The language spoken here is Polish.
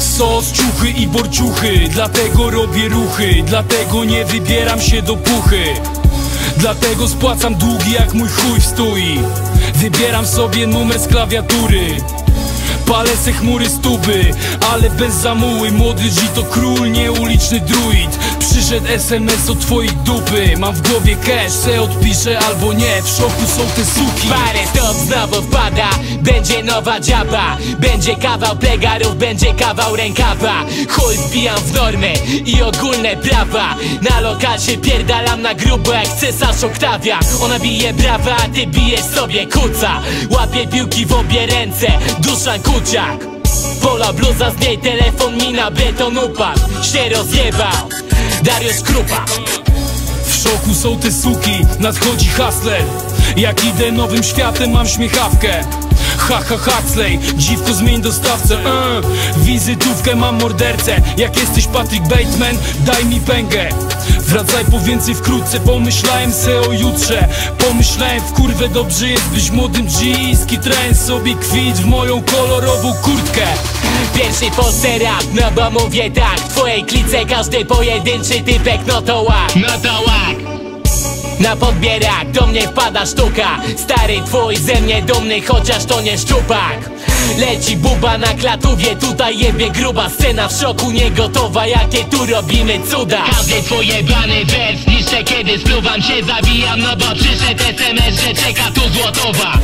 Sos, ciuchy i borciuchy Dlatego robię ruchy Dlatego nie wybieram się do puchy. Dlatego spłacam długi jak mój chuj w stoi. Wybieram sobie numer z klawiatury. Palę se chmury stówy, ale bez zamuły. Młody G to król, nie uliczny druid Przyszedł SMS od twojej dupy. Mam w głowie cash, se odpiszę albo nie. W szoku są te suki. Parę stop znowu wpada. Będzie nowa dziaba. Będzie kawał plegarów, będzie kawał rękawa. Chuj wbijam w normy i ogólne prawa. Na lokal się pierdalam na grubo jak cesarz Oktawia. Ona bije brawa, a ty bijesz sobie kuca. Łapie piłki w obie ręce, Duszan Kuciak. Pola bluza z niej, telefon mi na beton upadł. Się rozjebał Dariusz Krupa. W szoku są te suki, nadchodzi hustler Jak idę nowym światem mam śmiechawkę Ha ha Huxley, dziwko zmień dostawcę uh. Wizytówkę mam mordercę. Jak jesteś Patrick Bateman, daj mi pęgę. Wracaj po więcej wkrótce. Pomyślałem se o jutrze. Pomyślałem w kurwę dobrze jest być młodym G Skitrałem sobie kwit w moją kolorową kurtkę. Pierwszy polsce rap, no bo mówię tak. W twojej klice każdy pojedynczy typek, no to łak No to łak na podbierak do mnie wpada sztuka. Stary twój ze mnie dumny, chociaż to nie szczupak. Leci buba na klatuwie, tutaj jebie gruba. Scena w szoku, nie gotowa, jakie tu robimy cuda. Każdy twój jebany wers niszczę, kiedy spluwam się, zabijam No bo przyszedł SMS, że czeka tu złotowa